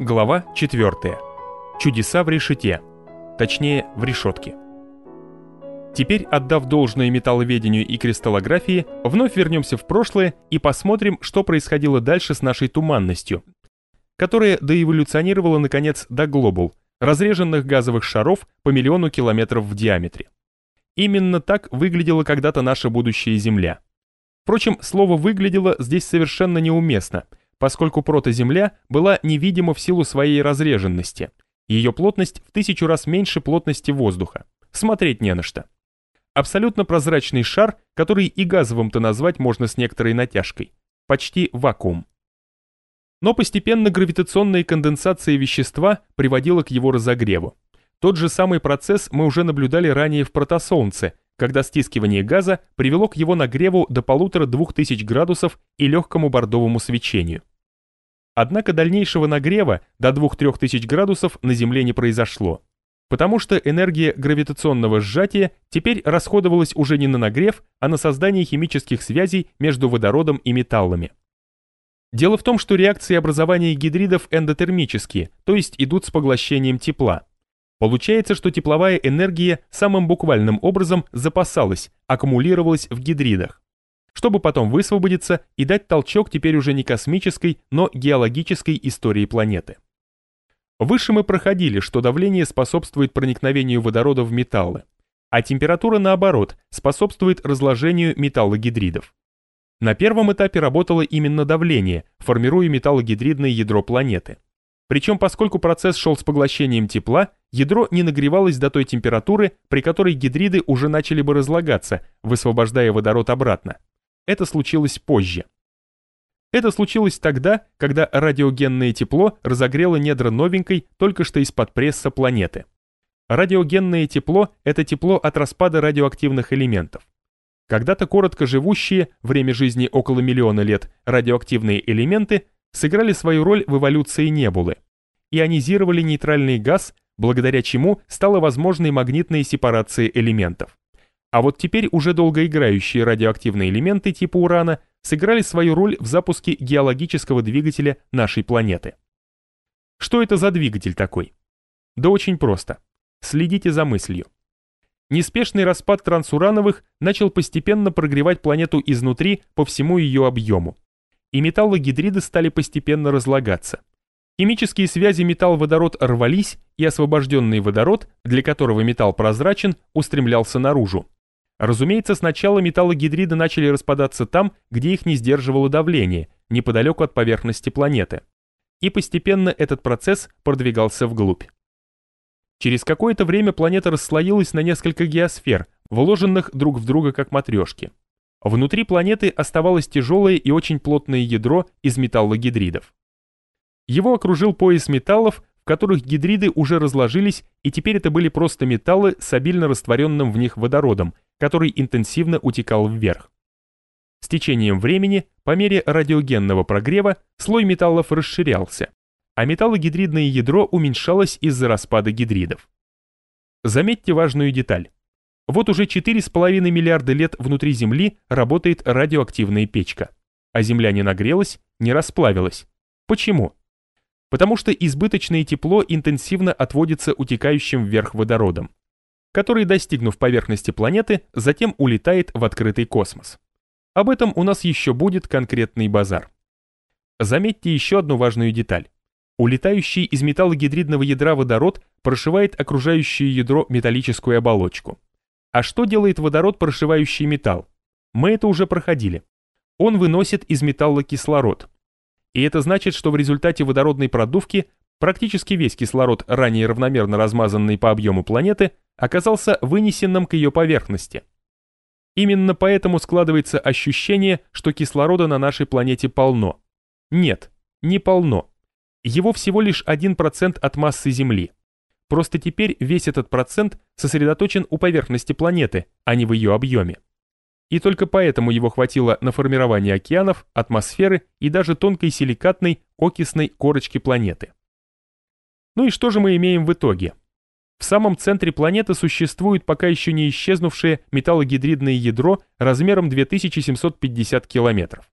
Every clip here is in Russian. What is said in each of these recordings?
Глава 4. Чудеса в решете. Точнее, в решетке. Теперь, отдав должное металловедению и кристаллографии, вновь вернемся в прошлое и посмотрим, что происходило дальше с нашей туманностью, которая доэволюционировала, наконец, до глобул, разреженных газовых шаров по миллиону километров в диаметре. Именно так выглядела когда-то наша будущая Земля. Впрочем, слово «выглядело» здесь совершенно неуместно – поскольку протоземля была невидима в силу своей разреженности. Ее плотность в тысячу раз меньше плотности воздуха. Смотреть не на что. Абсолютно прозрачный шар, который и газовым-то назвать можно с некоторой натяжкой. Почти вакуум. Но постепенно гравитационная конденсация вещества приводила к его разогреву. Тот же самый процесс мы уже наблюдали ранее в протосолнце, когда стискивание газа привело к его нагреву до полутора-двух тысяч градусов и легкому бордовому свечению. Однако дальнейшего нагрева до 2-3 тысяч градусов на Земле не произошло, потому что энергия гравитационного сжатия теперь расходовалась уже не на нагрев, а на создание химических связей между водородом и металлами. Дело в том, что реакции образования гидридов эндотермические, то есть идут с поглощением тепла. Получается, что тепловая энергия самым буквальным образом запасалась, аккумулировалась в гидридах чтобы потом высвободиться и дать толчок теперь уже не космической, но геологической истории планеты. Выше мы проходили, что давление способствует проникновению водорода в металлы, а температура, наоборот, способствует разложению металлогидридов. На первом этапе работало именно давление, формируя металлогидридное ядро планеты. Причем, поскольку процесс шел с поглощением тепла, ядро не нагревалось до той температуры, при которой гидриды уже начали бы разлагаться, высвобождая водород обратно. Это случилось позже. Это случилось тогда, когда радиогенное тепло разогрело недра новенькой, только что из-под пресса планеты. Радиогенное тепло – это тепло от распада радиоактивных элементов. Когда-то коротко живущие, время жизни около миллиона лет, радиоактивные элементы сыграли свою роль в эволюции небулы. Ионизировали нейтральный газ, благодаря чему стала возможной магнитная сепарация элементов. А вот теперь уже долгоиграющие радиоактивные элементы типа урана сыграли свою роль в запуске геологического двигателя нашей планеты. Что это за двигатель такой? Да очень просто. Следите за мыслью. Неспешный распад трансурановых начал постепенно прогревать планету изнутри по всему ее объему. И металлогидриды стали постепенно разлагаться. Химические связи металл-водород рвались, и освобожденный водород, для которого металл прозрачен, устремлялся наружу. Разумеется, сначала металлогидриды начали распадаться там, где их не сдерживало давление, неподалеку от поверхности планеты. И постепенно этот процесс продвигался вглубь. Через какое-то время планета расслоилась на несколько геосфер, вложенных друг в друга как матрешки. Внутри планеты оставалось тяжелое и очень плотное ядро из металлогидридов. Его окружил пояс металлов, которых гидриды уже разложились, и теперь это были просто металлы с обильно растворенным в них водородом, который интенсивно утекал вверх. С течением времени, по мере радиогенного прогрева, слой металлов расширялся, а металлогидридное ядро уменьшалось из-за распада гидридов. Заметьте важную деталь. Вот уже 4,5 миллиарда лет внутри Земли работает радиоактивная печка, а Земля не нагрелась, не расплавилась. Почему? Потому что избыточное тепло интенсивно отводится утекающим вверх водородом который, достигнув поверхности планеты, затем улетает в открытый космос. Об этом у нас еще будет конкретный базар. Заметьте еще одну важную деталь. Улетающий из металлогидридного ядра водород прошивает окружающее ядро металлическую оболочку. А что делает водород, прошивающий металл? Мы это уже проходили. Он выносит из металла кислород. И это значит, что в результате водородной продувки практически весь кислород, ранее равномерно размазанный по объему планеты, оказался вынесенным к ее поверхности. Именно поэтому складывается ощущение, что кислорода на нашей планете полно. Нет, не полно. Его всего лишь 1% от массы Земли. Просто теперь весь этот процент сосредоточен у поверхности планеты, а не в ее объеме. И только поэтому его хватило на формирование океанов, атмосферы и даже тонкой силикатной окисной корочки планеты. Ну и что же мы имеем в итоге? В самом центре планеты существует пока еще не исчезнувшее металлогидридное ядро размером 2750 километров.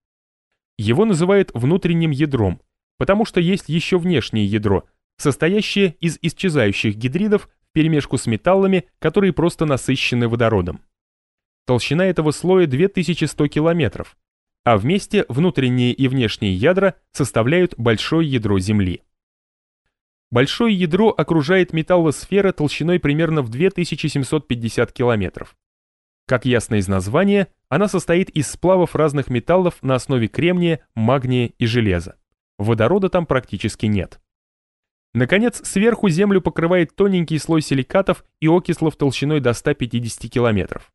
Его называют внутренним ядром, потому что есть еще внешнее ядро, состоящее из исчезающих гидридов вперемешку с металлами, которые просто насыщены водородом. Толщина этого слоя 2100 километров, а вместе внутренние и внешние ядра составляют большое ядро Земли. Большое ядро окружает металлосфера толщиной примерно в 2750 километров. Как ясно из названия, она состоит из сплавов разных металлов на основе кремния, магния и железа. Водорода там практически нет. Наконец, сверху Землю покрывает тоненький слой силикатов и окислов толщиной до 150 километров.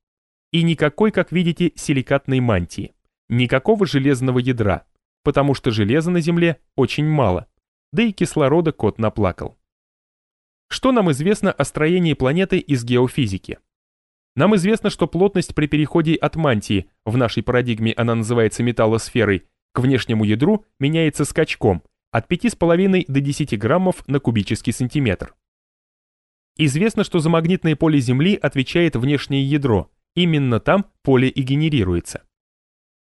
И никакой, как видите, силикатной мантии. Никакого железного ядра, потому что железа на Земле очень мало, да и кислорода кот наплакал. Что нам известно о строении планеты из геофизики? Нам известно, что плотность при переходе от мантии, в нашей парадигме она называется металлосферой, к внешнему ядру меняется скачком от 5,5 до 10 граммов на кубический сантиметр. Известно, что за магнитное поле Земли отвечает внешнее ядро, именно там поле и генерируется.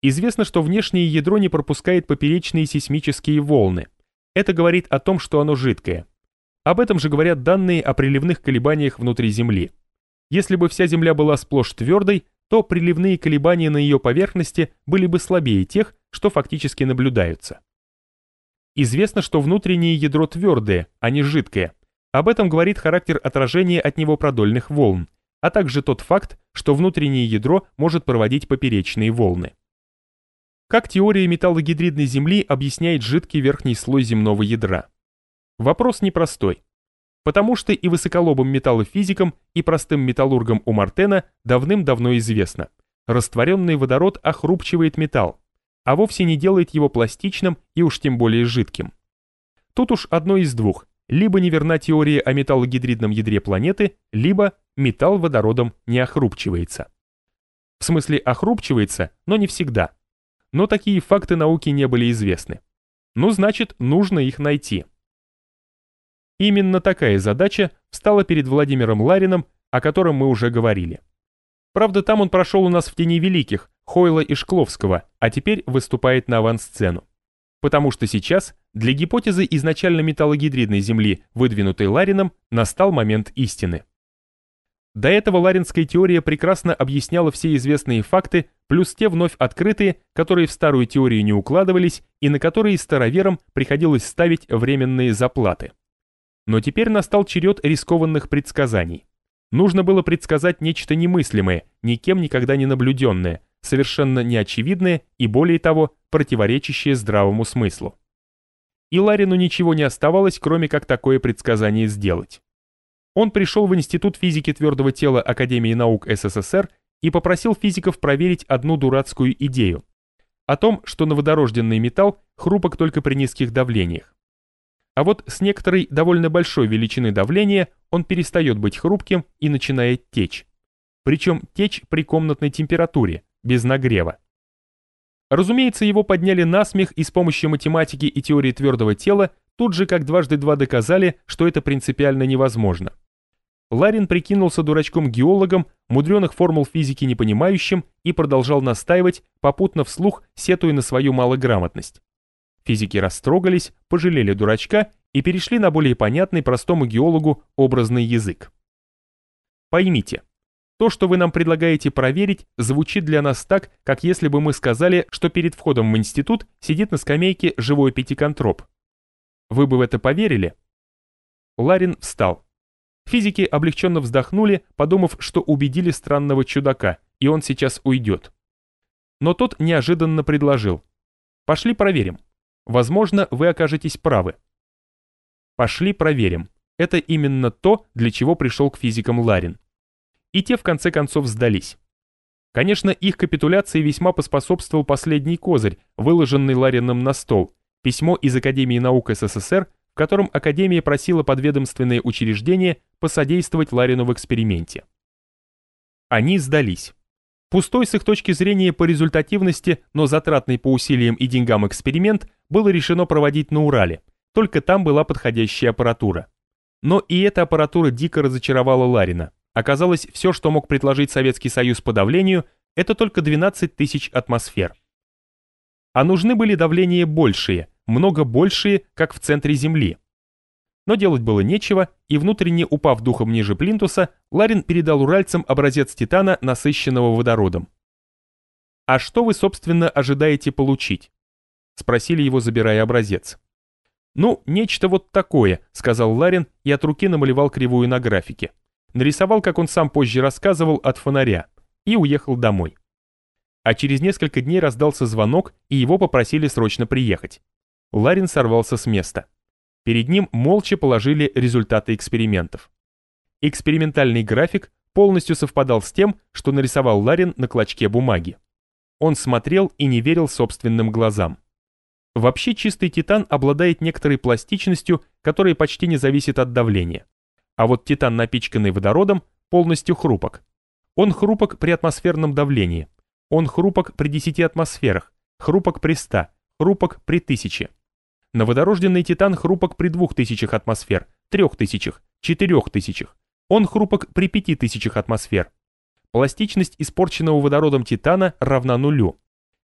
Известно, что внешнее ядро не пропускает поперечные сейсмические волны. Это говорит о том, что оно жидкое. Об этом же говорят данные о приливных колебаниях внутри Земли. Если бы вся Земля была сплошь твердой, то приливные колебания на ее поверхности были бы слабее тех, что фактически наблюдаются. Известно, что внутреннее ядро твердое, а не жидкое. Об этом говорит характер отражения от него продольных волн, а также тот факт, что внутреннее ядро может проводить поперечные волны. Как теория металлогидридной Земли объясняет жидкий верхний слой земного ядра? Вопрос непростой потому что и высоколобым металлофизикам, и простым металлургам у Мартена давным-давно известно. Растворенный водород охрупчивает металл, а вовсе не делает его пластичным и уж тем более жидким. Тут уж одно из двух. Либо неверна теория о металлогидридном ядре планеты, либо металл водородом не охрупчивается. В смысле охрупчивается, но не всегда. Но такие факты науки не были известны. Ну, значит, нужно их найти. Именно такая задача встала перед Владимиром Ларином, о котором мы уже говорили. Правда, там он прошел у нас в тени великих, Хойла и Шкловского, а теперь выступает на авансцену. Потому что сейчас для гипотезы изначально металлогидридной Земли, выдвинутой Ларином, настал момент истины. До этого ларинская теория прекрасно объясняла все известные факты, плюс те вновь открытые, которые в старую теорию не укладывались и на которые староверам приходилось ставить временные заплаты. Но теперь настал черед рискованных предсказаний. Нужно было предсказать нечто немыслимое, никем никогда не наблюденное, совершенно неочевидное и, более того, противоречащее здравому смыслу. И Ларину ничего не оставалось, кроме как такое предсказание сделать. Он пришел в Институт физики твердого тела Академии наук СССР и попросил физиков проверить одну дурацкую идею. О том, что новодорожденный металл хрупок только при низких давлениях. А вот с некоторой довольно большой величины давления он перестает быть хрупким и начинает течь. Причем течь при комнатной температуре, без нагрева. Разумеется, его подняли на смех и с помощью математики и теории твердого тела тут же как дважды два доказали, что это принципиально невозможно. Ларин прикинулся дурачком-геологом, мудреных формул физики не понимающим и продолжал настаивать, попутно вслух сетуя на свою малограмотность. Физики растрогались, пожалели дурачка и перешли на более понятный простому геологу образный язык. Поймите, то, что вы нам предлагаете проверить, звучит для нас так, как если бы мы сказали, что перед входом в институт сидит на скамейке живой пятиконтроп. Вы бы в это поверили? Ларин встал. Физики облегченно вздохнули, подумав, что убедили странного чудака, и он сейчас уйдет. Но тот неожиданно предложил. Пошли проверим. Возможно, вы окажетесь правы. Пошли проверим. Это именно то, для чего пришел к физикам Ларин. И те в конце концов сдались. Конечно, их капитуляции весьма поспособствовал последний козырь, выложенный Ларином на стол, письмо из Академии наук СССР, в котором Академия просила подведомственные учреждения посодействовать Ларину в эксперименте. Они сдались. Пустой с их точки зрения по результативности, но затратный по усилиям и деньгам эксперимент было решено проводить на Урале, только там была подходящая аппаратура. Но и эта аппаратура дико разочаровала Ларина. Оказалось, все, что мог предложить Советский Союз по давлению, это только 12 тысяч атмосфер. А нужны были давления большие, много большие, как в центре Земли. Но делать было нечего, и внутренне упав духом ниже плинтуса, Ларин передал уральцам образец титана, насыщенного водородом. «А что вы, собственно, ожидаете получить?» — спросили его, забирая образец. «Ну, нечто вот такое», — сказал Ларин и от руки намалевал кривую на графике. Нарисовал, как он сам позже рассказывал, от фонаря, и уехал домой. А через несколько дней раздался звонок, и его попросили срочно приехать. Ларин сорвался с места. Перед ним молча положили результаты экспериментов. Экспериментальный график полностью совпадал с тем, что нарисовал Ларин на клочке бумаги. Он смотрел и не верил собственным глазам. Вообще чистый титан обладает некоторой пластичностью, которая почти не зависит от давления. А вот титан, напичканный водородом, полностью хрупок. Он хрупок при атмосферном давлении. Он хрупок при 10 атмосферах, хрупок при 100, хрупок при 1000. На водорожденный титан хрупок при 2000 атмосфер, 3000, 4000. Он хрупок при 5000 атмосфер. Пластичность испорченного водородом титана равна нулю.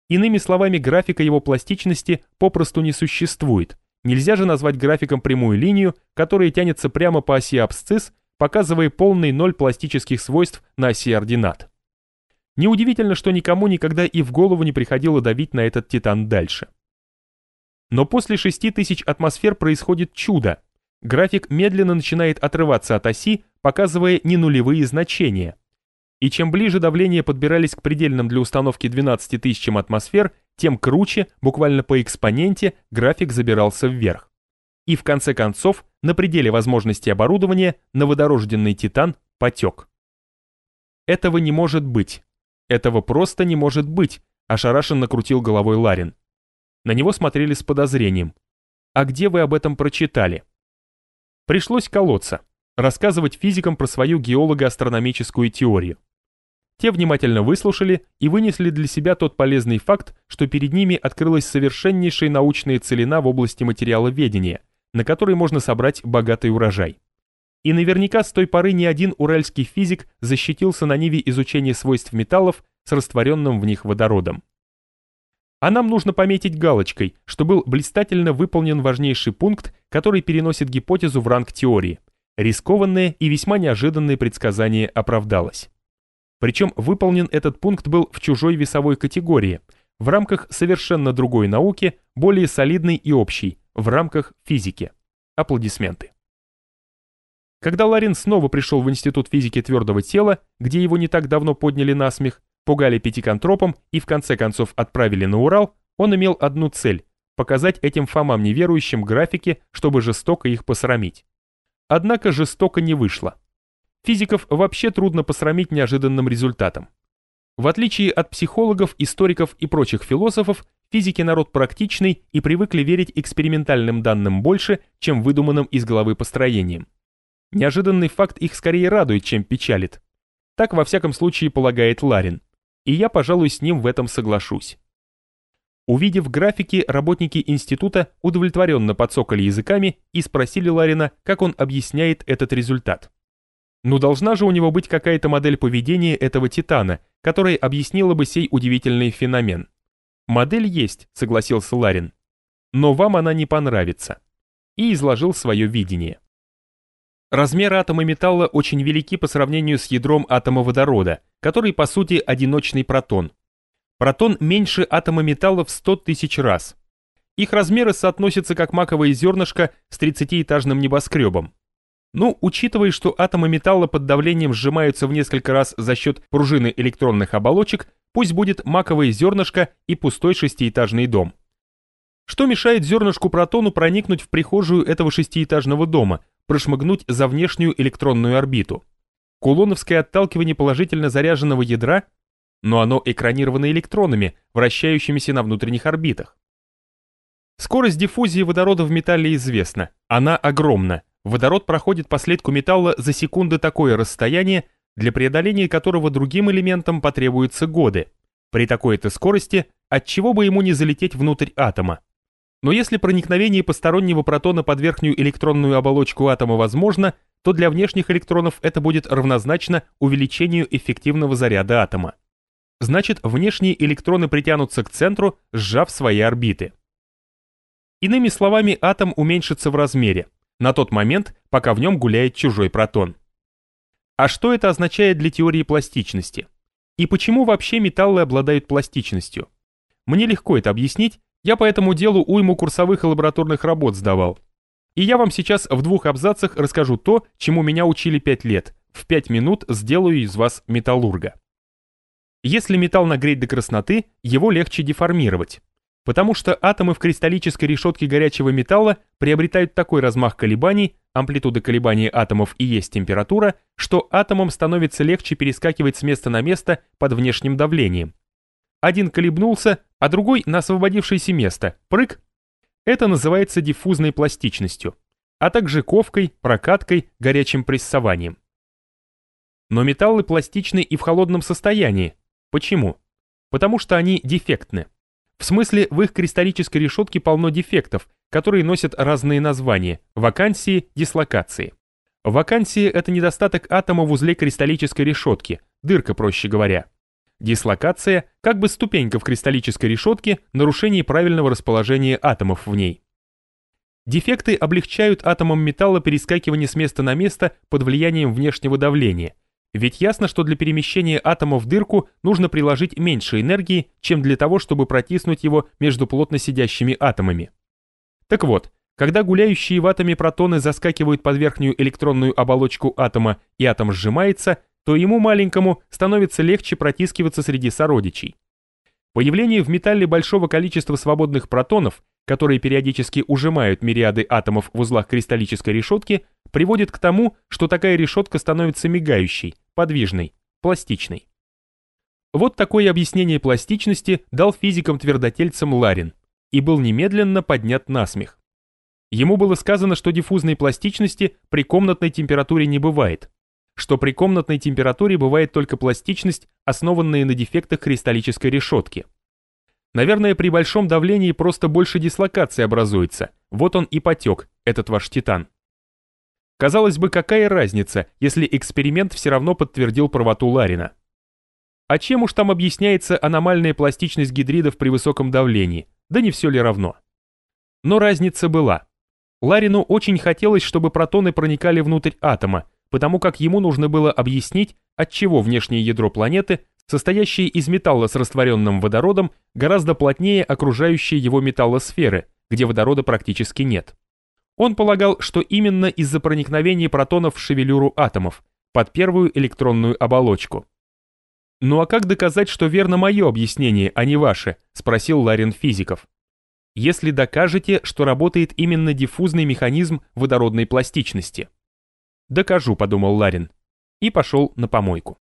Иными словами, графика его пластичности попросту не существует. Нельзя же назвать графиком прямую линию, которая тянется прямо по оси абсцисс, показывая полный ноль пластических свойств на оси ординат. Неудивительно, что никому никогда и в голову не приходило давить на этот титан дальше. Но после 6000 атмосфер происходит чудо. График медленно начинает отрываться от оси, показывая не нулевые значения. И чем ближе давления подбирались к предельным для установки 12 тысячам атмосфер, тем круче, буквально по экспоненте, график забирался вверх. И в конце концов, на пределе возможностей оборудования, на водорожденный титан потек. Этого не может быть. Этого просто не может быть, ошарашенно крутил головой Ларин. На него смотрели с подозрением. «А где вы об этом прочитали?» Пришлось колоться, рассказывать физикам про свою геолого-астрономическую теорию. Те внимательно выслушали и вынесли для себя тот полезный факт, что перед ними открылась совершеннейшая научная целина в области материаловедения, на которой можно собрать богатый урожай. И наверняка с той поры ни один уральский физик защитился на ниве изучения свойств металлов с растворенным в них водородом. А нам нужно пометить галочкой, что был блистательно выполнен важнейший пункт, который переносит гипотезу в ранг теории. Рискованное и весьма неожиданное предсказание оправдалось. Причем выполнен этот пункт был в чужой весовой категории, в рамках совершенно другой науки, более солидной и общей, в рамках физики. Аплодисменты. Когда Ларин снова пришел в Институт физики твердого тела, где его не так давно подняли на смех, пугали пятиконтропом и в конце концов отправили на Урал, он имел одну цель – показать этим фомам неверующим графики, чтобы жестоко их посрамить. Однако жестоко не вышло. Физиков вообще трудно посрамить неожиданным результатом. В отличие от психологов, историков и прочих философов, физики народ практичный и привыкли верить экспериментальным данным больше, чем выдуманным из головы построениям. Неожиданный факт их скорее радует, чем печалит. Так во всяком случае полагает Ларин и я, пожалуй, с ним в этом соглашусь. Увидев графики, работники института удовлетворенно подсокали языками и спросили Ларина, как он объясняет этот результат. Ну должна же у него быть какая-то модель поведения этого титана, которая объяснила бы сей удивительный феномен. Модель есть, согласился Ларин. Но вам она не понравится. И изложил свое видение. Размеры атома металла очень велики по сравнению с ядром атома водорода, который по сути одиночный протон. Протон меньше атома металла в 100 тысяч раз. Их размеры соотносятся как маковое зернышко с 30-этажным небоскребом. Ну, учитывая, что атомы металла под давлением сжимаются в несколько раз за счет пружины электронных оболочек, пусть будет маковое зернышко и пустой шестиэтажный дом. Что мешает зернышку протону проникнуть в прихожую этого шестиэтажного дома, прошмыгнуть за внешнюю электронную орбиту. Кулоновское отталкивание положительно заряженного ядра, но оно экранировано электронами, вращающимися на внутренних орбитах. Скорость диффузии водорода в металле известна. Она огромна. Водород проходит по следку металла за секунды такое расстояние, для преодоления которого другим элементам потребуются годы. При такой-то скорости, от чего бы ему не залететь внутрь атома? Но если проникновение постороннего протона под верхнюю электронную оболочку атома возможно, то для внешних электронов это будет равнозначно увеличению эффективного заряда атома. Значит, внешние электроны притянутся к центру, сжав свои орбиты. Иными словами, атом уменьшится в размере, на тот момент, пока в нем гуляет чужой протон. А что это означает для теории пластичности? И почему вообще металлы обладают пластичностью? Мне легко это объяснить, я по этому делу уйму курсовых и лабораторных работ сдавал. И я вам сейчас в двух абзацах расскажу то, чему меня учили 5 лет. В 5 минут сделаю из вас металлурга. Если металл нагреть до красноты, его легче деформировать потому что атомы в кристаллической решетке горячего металла приобретают такой размах колебаний, амплитуда колебаний атомов и есть температура, что атомам становится легче перескакивать с места на место под внешним давлением. Один колебнулся, а другой на освободившееся место, прыг. Это называется диффузной пластичностью, а также ковкой, прокаткой, горячим прессованием. Но металлы пластичны и в холодном состоянии. Почему? Потому что они дефектны. В смысле, в их кристаллической решетке полно дефектов, которые носят разные названия – вакансии, дислокации. Вакансии – это недостаток атома в узле кристаллической решетки, дырка, проще говоря. Дислокация – как бы ступенька в кристаллической решетке, нарушение правильного расположения атомов в ней. Дефекты облегчают атомам металла перескакивание с места на место под влиянием внешнего давления – ведь ясно, что для перемещения атома в дырку нужно приложить меньше энергии, чем для того, чтобы протиснуть его между плотно сидящими атомами. Так вот, когда гуляющие в атоме протоны заскакивают под верхнюю электронную оболочку атома и атом сжимается, то ему маленькому становится легче протискиваться среди сородичей. Появление в металле большого количества свободных протонов, которые периодически ужимают мириады атомов в узлах кристаллической решетки, приводит к тому, что такая решетка становится мигающей, подвижной, пластичной. Вот такое объяснение пластичности дал физикам-твердотельцам Ларин и был немедленно поднят на смех. Ему было сказано, что диффузной пластичности при комнатной температуре не бывает, что при комнатной температуре бывает только пластичность, основанная на дефектах кристаллической решетки. Наверное, при большом давлении просто больше дислокации образуется, вот он и потек, этот ваш титан. Казалось бы, какая разница, если эксперимент все равно подтвердил правоту Ларина. А чем уж там объясняется аномальная пластичность гидридов при высоком давлении? Да не все ли равно? Но разница была. Ларину очень хотелось, чтобы протоны проникали внутрь атома, потому как ему нужно было объяснить, отчего внешнее ядро планеты, состоящее из металла с растворенным водородом, гораздо плотнее окружающей его металлосферы, где водорода практически нет. Он полагал, что именно из-за проникновения протонов в шевелюру атомов, под первую электронную оболочку. «Ну а как доказать, что верно мое объяснение, а не ваше?» – спросил Ларин физиков. «Если докажете, что работает именно диффузный механизм водородной пластичности». «Докажу», – подумал Ларин, и пошел на помойку.